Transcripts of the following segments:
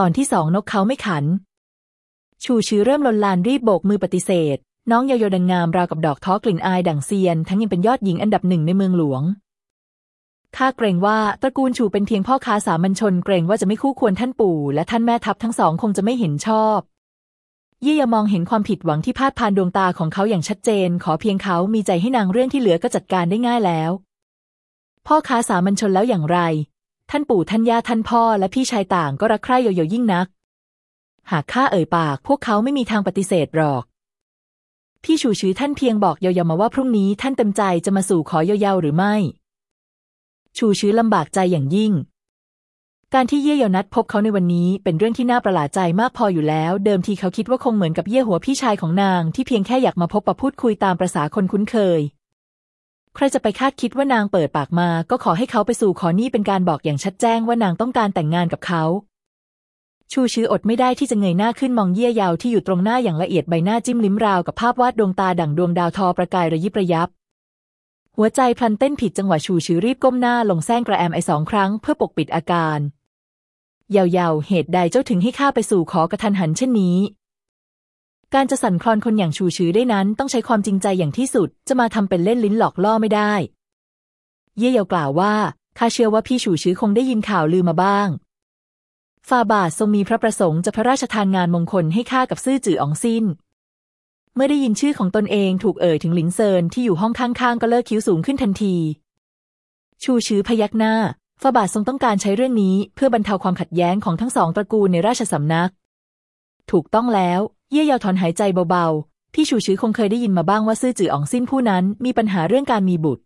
ตอนที่สองนกเขาไม่ขัน ชูชื้อเริ่มลนลานรีบโบกมือปฏิเสธ น้องเยาโยดังงามราวกับดอกท้อกลิ่นอายดั่งเซียน ทั้งยังเป็นยอดหญิงอันดับหนึ่งในเมืองหลวงข้าเกรงว่าตระกูลชูเป็นเพียงพ่อค้าสามัญชนเกรงว่าจะไม่คู่ควรท่านปู่ และท่านแม่ทัพทั้งสองคงจะไม่เห็นชอบเยี่ยมองเห็นความผิดหวังที่พาดพานดวงตาของเขาอย่างชัดเจน ขอเพียงเขามีใจให้นางเรื่องที่เหลือก็จัดการได้ง่ายแล้ว พ่อค้าสามัญชนแล้วอย่างไร ท่านปู่ท่านย่าท่านพ่อและพี่ชายต่างก็รักใคร่โยโยยิ่งนัก หากข้าเอ่ยปาก พวกเขาไม่มีทางปฏิเสธหรอก พี่ชูชื้อท่านเพียงบอกเยาๆมาว่าพรุ่งนี้ท่านเต็มใจจะมาสู่ขอเยาๆหรือไม่ ชูชื้อลำบากใจอย่างยิ่ง การที่เย่เยานัดพบเขาในวันนี้เป็นเรื่องที่น่าประหลาดใจมากพออยู่แล้ว เดิมทีเขาคิดว่าคงเหมือนกับเย่หัวพี่ชายของนางที่เพียงแค่อยากมาพบปะพูดคุยตามประษาคนคุ้นเคย ใครจะไปคาดคิดว่านางเปิดปากมา ก็ขอให้เขาไปสู่ขอนี่เป็นการบอกอย่างชัดแจ้งว่านางต้องการแต่งงานกับเขา ชูชื้ออดไม่ได้ที่จะเงยหน้าขึ้นมองเยี่ยยาวที่อยู่ตรงหน้าอย่างละเอียดใบหน้าจิ้มลิ้มราวกับภาพวาดดวงตาดั่งดวงดาวทอประกายระยิบระยับ หัวใจพลันเต้นผิดจังหวะชูชื้อรีบก้มหน้าลงแซงกระแอมไอสองครั้งเพื่อปกปิดอาการยาวๆ เหตุใดเจ้าถึงให้ข้าไปสู่ขอกระทันหันเช่นนี้ การจะสั่นคลอนคนอย่างชูชื้อได้นั้นต้องใช้ความจริงใจอย่างที่สุด จะมาทำเป็นเล่นลิ้นหลอกล่อไม่ได้ เย่เยาวกล่าวว่าข้าเชื่อว่าพี่ชูชื้อคงได้ยินข่าวลือมาบ้างฟาบาททรงมีพระประสงค์จะพระราชทานงานมงคลให้ข้ากับซื่อจื่ออองซินเมื่อได้ยินชื่อของตนเองถูกเอ่ยถึงหลินเซินที่อยู่ห้องข้างๆ ก็เลิกคิ้วสูงขึ้นทันที ชูชื้อพยักหน้าฟาบาททรงต้องการใช้เรื่องนี้เพื่อบรรเทาความขัดแย้งของทั้งสองตระกูลในราชสำนัก ถูกต้องแล้ว เย่เยาถอนหายใจเบาๆ พี่ชูชื้อคงเคยได้ยินมาบ้างว่าซื่อจื่ออองซินผู้นั้นมีปัญหาเรื่องการมีบุตร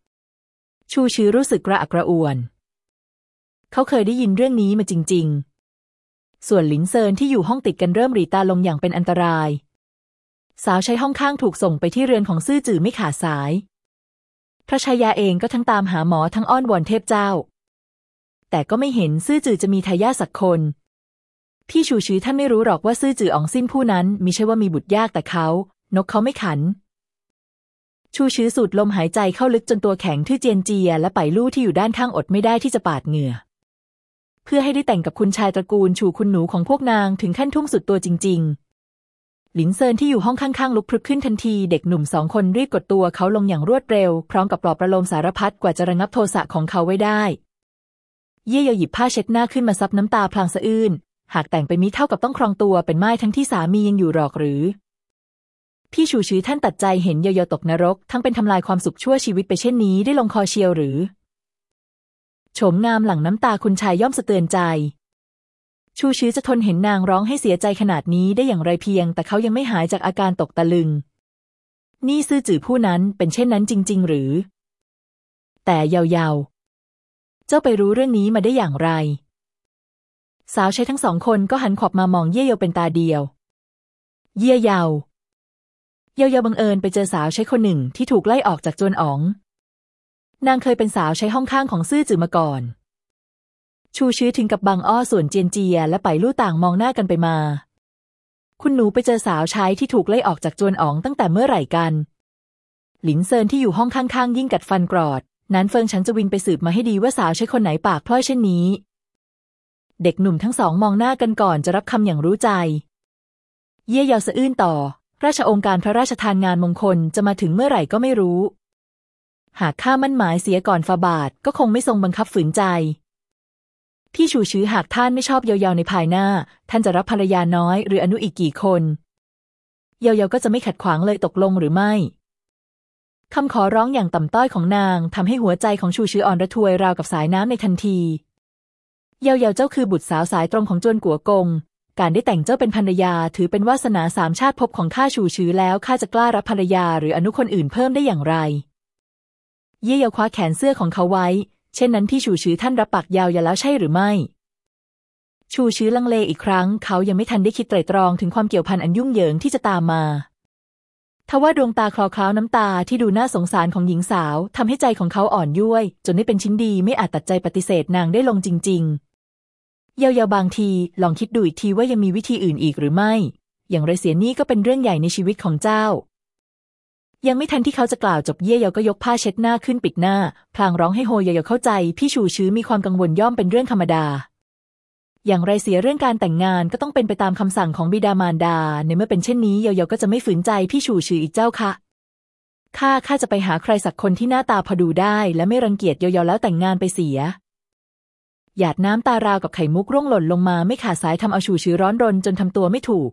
ชูชื้อรู้สึกกระอักกระอ่วน เขาเคยได้ยินเรื่องนี้มาจริง ๆ ส่วนหลินเซินที่อยู่ห้องติดกันเริ่มรีตาลงอย่างเป็นอันตราย สาวใช้ห้องข้างถูกส่งไปที่เรือนของซื่อจื่อไม่ขาดสาย พระชายาเองก็ทั้งตามหาหมอทั้งอ้อนวอนเทพเจ้า แต่ก็ไม่เห็นซื่อจื่อจะมีทายาทสักคน พี่ชูชื้อท่านไม่รู้หรอกว่าซื่อจื่ออองซินผู้นั้นมิใช่ว่ามีบุตรยากแต่เขา นกเขาไม่ขัน ชูชื้อสูดลมหายใจเข้าลึกจนตัวแข็งทื่อเจียนเจีย และไปลู่ที่อยู่ด้านข้างอดไม่ได้ที่จะปาดเหงื่อ เพื่อให้ได้แต่งกับคุณชายตระกูลชูคุณหนูของพวกนางถึงขั้นทุ่มสุดตัวจริง ๆ หลินเซินที่อยู่ห้องข้างๆลุกพรึบขึ้นทันที เด็กหนุ่มสองคนรีบกดตัวเขาลงอย่างรวดเร็ว พร้อมกับปลอบประโลมสารพัดกว่าจะระงับโทสะของเขาไว้ได้ เย่เยาหยิบผ้าเช็ดหน้าขึ้นมาซับน้ำตาพลางสะอื้น หากแต่งไปมิเท่ากับต้องครองตัวเป็นไม้ทั้งที่สามียังอยู่หรอกหรือ พี่ชูชื้อท่านตัดใจเห็นเยาเยาตกนรก ทั้งเป็นทำลายความสุขชั่วชีวิตไปเช่นนี้ได้ลงคอเชียวหรือโฉมงามหลังน้ำตาคุณชายย่อมสะเตือนใจ ชูชื้อจะทนเห็นนางร้องให้เสียใจขนาดนี้ได้อย่างไรเพียง แต่เขายังไม่หายจากอาการตกตะลึง นี่ซื่อจื่อผู้นั้นเป็นเช่นนั้นจริง ๆ หรือ แต่เยาๆเจ้าไปรู้เรื่องนี้มาได้อย่างไร สาวใช้ทั้งสองคนก็หันขอบมามองเย่เยาเป็นตาเดียว เย่เยาเยาเยาบังเอิญไปเจอสาวใช้คนหนึ่งที่ถูกไล่ออกจากจวนอ๋อง นางเคยเป็นสาวใช้ห้องข้างของซื่อจือมาก่อน ชูชื้อถึงกับบางอ้อส่วนเจียนเจียและไปลู่ต่างมองหน้ากันไปมา คุณหนูไปเจอสาวใช้ที่ถูกไล่ออกจากจวนอ๋องตั้งแต่เมื่อไหร่กัน หลินเซินที่อยู่ห้องข้างๆยิ่งกัดฟันกรอด นั้นเฟิงฉันจะวินไปสืบมาให้ดีว่าสาวใช่คนไหนปากพล่อยเช่นนี้ เด็กหนุ่มทั้งสองมองหน้ากันก่อนจะรับคำอย่างรู้ใจ เย่ยาวสะอื้นต่อ ราชองค์การพระราชทานงานมงคลจะมาถึงเมื่อไหร่ก็ไม่รู้ หากข้ามั่นหมายเสียก่อนฟาบาทก็คงไม่ทรงบังคับฝืนใจ พี่ชูชื้อหากท่านไม่ชอบเยาวๆในภายหน้า ท่านจะรับภรรยาน้อยหรืออนุอีกกี่คน เยาวๆก็จะไม่ขัดขวางเลยตกลงหรือไม่คำขอร้องอย่างต่ำต้อยของนางทำให้หัวใจของชูชื้ออ่อนระทวยราวกับสายน้ำในทันที เยาเยาเจ้าคือบุตรสาวสายตรงของจวนกัวกง การได้แต่งเจ้าเป็นภรรยาถือเป็นวาสนาสามชาติพบของข้าชูชื้อแล้วข้าจะกล้ารับภรรยาหรืออนุคนอื่นเพิ่มได้อย่างไร เย่เยาคว้าแขนเสื้อของเขาไว้ เช่นนั้นพี่ชูชื้อท่านรับปากยาวยาแล้วใช่หรือไม่ ชูชื้อลังเลอีกครั้ง เขายังไม่ทันได้คิดไตรตรองถึงความเกี่ยวพันอันยุ่งเหยิงที่จะตามมาทว่าดวงตาคลอคล้าน้ำตาที่ดูน่าสงสารของหญิงสาวทำให้ใจของเขาอ่อนย้วย จนได้เป็นชิ้นดีไม่อาจตัดใจปฏิเสธนางได้ลงจริง ๆ ยาวๆบางที ลองคิดดูอีกทีว่ายังมีวิธีอื่นอีกหรือไม่ อย่างไรเสียนี่ก็เป็นเรื่องใหญ่ในชีวิตของเจ้า ยังไม่ทันที่เขาจะกล่าวจบเย่เยาก็ยกผ้าเช็ดหน้าขึ้นปิดหน้า พลางร้องให้โฮเยาเข้าใจ พี่ชูชื้อมีความกังวลย่อมเป็นเรื่องธรรมดา อย่างไรเสียเรื่องการแต่งงานก็ต้องเป็นไปตามคำสั่งของบิดามารดา ในเมื่อเป็นเช่นนี้เยาเยาก็จะไม่ฝืนใจพี่ชูชื่ออีกเจ้าค่ะข้าข้าจะไปหาใครสักคนที่หน้าตาพอดูได้ และไม่รังเกียจเยาเยาแล้วแต่งงานไปเสีย หยาดน้ำตาราวกับไข่มุกร่วงหล่นลงมาไม่ขาดสายทำเอาชูชื้อร้อนรนจนทำตัวไม่ถูก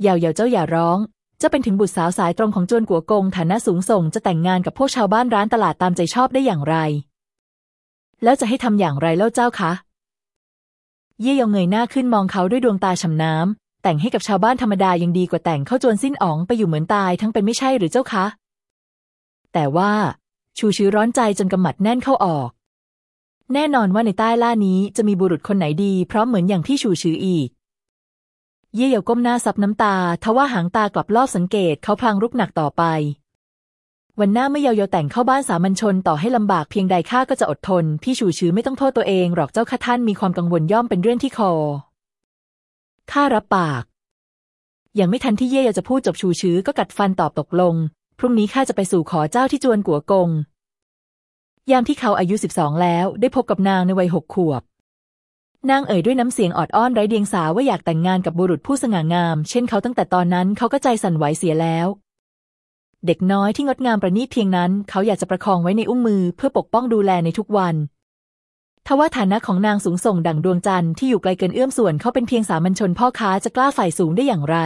เยาเยาเจ้าอย่าร้องเจ้าเป็นถึงบุตรสาวสายตรงของจวนกัวกงฐานะสูงส่งจะแต่งงานกับพวกชาวบ้านร้านตลาดตามใจชอบได้อย่างไร แล้วจะให้ทำอย่างไรเล่าเจ้าคะเย่ยองเงยหน้าขึ้นมองเขาด้วยดวงตาฉ่ำน้ำแต่งให้กับชาวบ้านธรรมดายังดีกว่าแต่งเข้าจวนสิ้นอ๋องไปอยู่เหมือนตายทั้งเป็นไม่ใช่หรือเจ้าคะ แต่ว่า ชูชื้อร้อนใจจนกำหมัดแน่นเข้าออก แน่นอนว่าในใต้ล่านี้จะมีบุรุษคนไหนดี เพราะเหมือนอย่างที่ชูชื้ออีก เย่เยาก้มหน้าซับน้ำตา ทว่าหางตากลับลอบสังเกตเขาพลางรุกหนักต่อไป วันหน้าไม่เยาเยาแต่งเข้าบ้านสามัญชนต่อให้ลำบากเพียงใดข้าก็จะอดทน พี่ชูชื้อไม่ต้องโทษตัวเองหรอกเจ้าข้าท่านมีความกังวลย่อมเป็นเรื่องที่คอข้ารับปาก ยังไม่ทันที่เย่เยาจะพูดจบชูชื้อก็กัดฟันตอบตกลง พรุ่งนี้ข้าจะไปสู่ขอเจ้าที่จวนกัวกง ยามที่เขาอายุสิบสองแล้วได้พบกับนางในวัยหกขวบ นางเอ่ยด้วยน้ำเสียงออดอ้อนไร้เดียงสาว่าอยากแต่งงานกับบุรุษผู้สง่างาม เช่นเขาตั้งแต่ตอนนั้นเขาก็ใจสั่นไหวเสียแล้ว เด็กน้อยที่งดงามประณีตเพียงนั้น เขาอยากจะประคองไว้ในอุ้งมือเพื่อปกป้องดูแลในทุกวันทว่าฐานะของนางสูงส่งดั่งดวงจันทร์ที่อยู่ไกลเกินเอื้อมส่วนเขาเป็นเพียงสามัญชนพ่อค้าจะกล้าฝ่ายสูงได้อย่างไร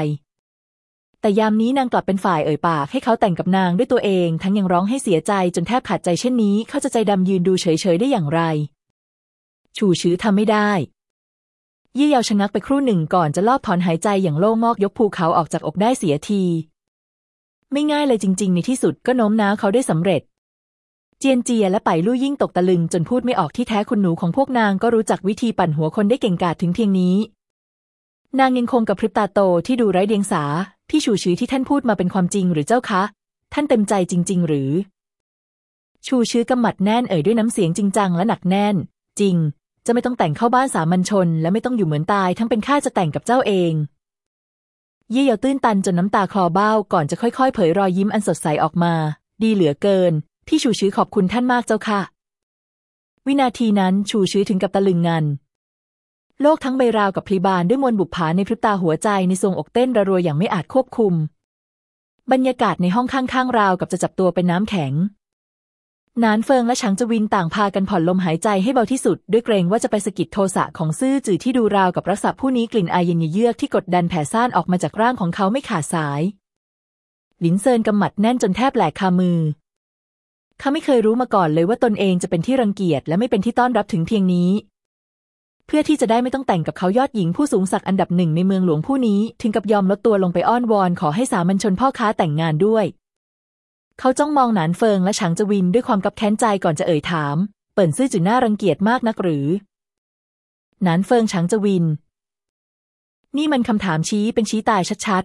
แต่ยามนี้นางกลับเป็นฝ่ายเอ่ยปากให้เขาแต่งกับนางด้วยตัวเอง ทั้งยังร้องให้เสียใจจนแทบขาดใจเช่นนี้ เขาจะใจดำยืนดูเฉยๆได้อย่างไร ชูชื้อทำไม่ได้ยี่เยาชะงักไปครู่หนึ่งก่อนจะลอบถอนหายใจอย่างโล่งมอกยกภูเขาออกจากอกได้เสียที ไม่ง่ายเลยจริง ๆ ในที่สุดก็โน้มน้าวเขาได้สำเร็จ เจียนเจียและไปลู่ยิ่งตกตะลึงจนพูดไม่ออกที่แท้คุณหนูของพวกนางก็รู้จักวิธีปั่นหัวคนได้เก่งกาจถึงเพียงนี้ นางยังคงกับพริบตาโตที่ดูไร้เดียงสา พี่ชูชื้อที่ท่านพูดมาเป็นความจริงหรือเจ้าคะ ท่านเต็มใจจริง ๆ หรือ ชูชื้อกำหมัดแน่นเอ่ยด้วยน้ำเสียงจริงจังและหนักแน่น จริง จะไม่ต้องแต่งเข้าบ้านสามัญชน และไม่ต้องอยู่เหมือนตาย ทั้งเป็นข้าจะแต่งกับเจ้าเอง เย่เยาตื้นตันจนน้ำตาคลอเบ้าก่อนจะค่อยๆ เผยรอยยิ้มอันสดใสออกมา ดีเหลือเกิน พี่ชูชื้อขอบคุณท่านมากเจ้าค่ะ วินาทีนั้นชูชื้อถึงกับตะลึงงัน โลกทั้งใบราวกับพลีบานด้วยมวลบุปผาในพริบตาหัวใจในทรงอกเต้นระรัวอย่างไม่อาจควบคุม บรรยากาศในห้องข้างๆราวกับจะจับตัวเป็นน้ำแข็งนานเฟิงและฉางจวินต่างพากันผ่อนลมหายใจให้เบาที่สุด ด้วยเกรงว่าจะไปสะกิดโทสะของซื่อจือที่ดูราวกับรักษาผู้นี้กลิ่นอายเย็นเยือกที่กดดันแผ่ซ่านออกมาจากร่างของเขาไม่ขาดสาย หลินเซินกำหมัดแน่นจนแทบแหลกคามือ เขาไม่เคยรู้มาก่อนเลยว่าตนเองจะเป็นที่รังเกียจและไม่เป็นที่ต้อนรับถึงเพียงนี้ เพื่อที่จะได้ไม่ต้องแต่งกับเขายอดหญิงผู้สูงศักดิ์อันดับหนึ่งในเมืองหลวงผู้นี้ ถึงกับยอมลดตัวลงไปอ้อนวอนขอให้สามัญชนพ่อค้าแต่งงานด้วย เขาจ้องมองหนานเฟิงและฉางจวินด้วยความกับแค้นใจก่อนจะเอ่ยถาม เปิ่นซื่อจือหน้ารังเกียจมากนักหรือหนานเฟิงฉางจวิน นี่มันคำถามชี้เป็นชี้ตายชัด